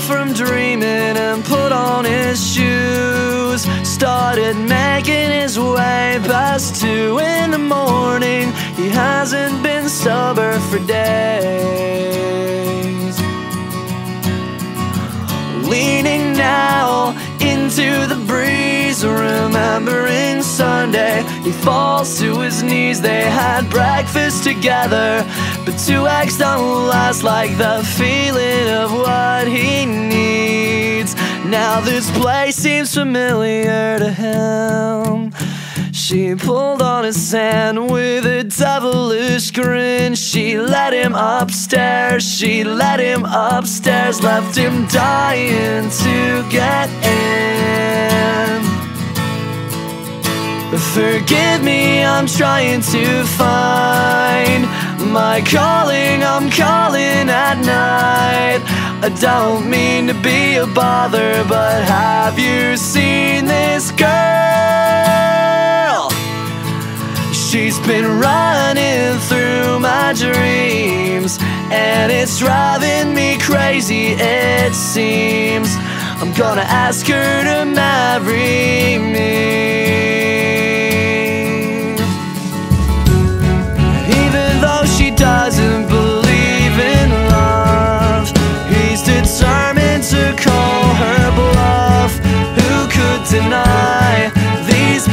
from dreaming and put on his shoes. Started making his way past two in the morning. He hasn't been sober for days. Leaning now into the breeze, remembering Sunday. He falls to his knees. They had breakfast together, but two eggs don't last like the feeling of what. Now this place seems familiar to him. She pulled on his hand with a devilish grin. She led him upstairs, she led him upstairs, left him dying to get in. Forgive me, I'm trying to find my calling, I'm calling at night. I don't mean to be a bother, but have you seen this girl? She's been running through my dreams, and it's driving me crazy, it seems. I'm gonna ask her to marry me.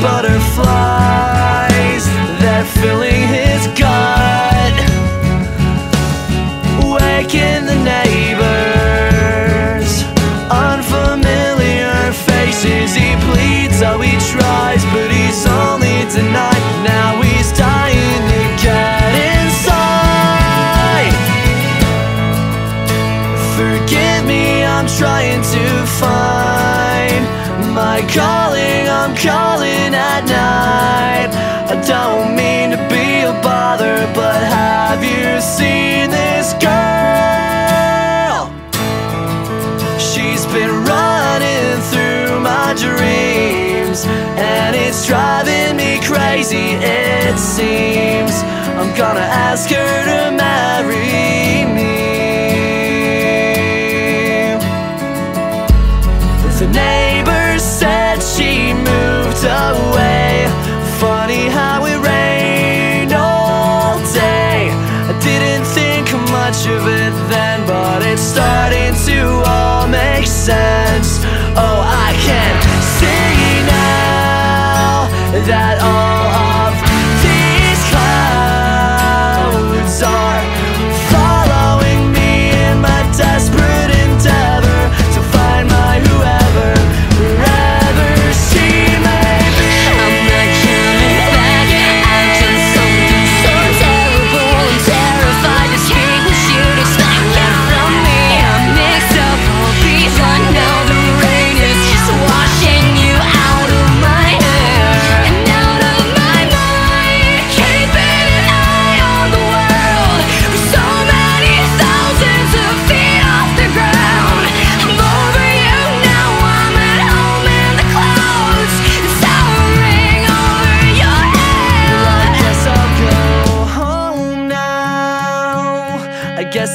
Butterflies? They're filling his gut, waking the neighbors. Unfamiliar faces, he pleads, oh, he tries, but he's only denied. Now he's dying to get inside. Forgive me, I'm trying to find my calling. I'm calling at night. I don't mean to be a bother, but have you seen this girl? She's been running through my dreams, and it's driving me crazy, it seems. I'm gonna ask her to marry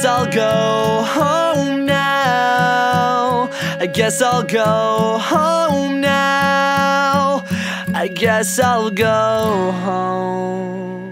guess I'll go home now. I guess I'll go home now. I guess I'll go home.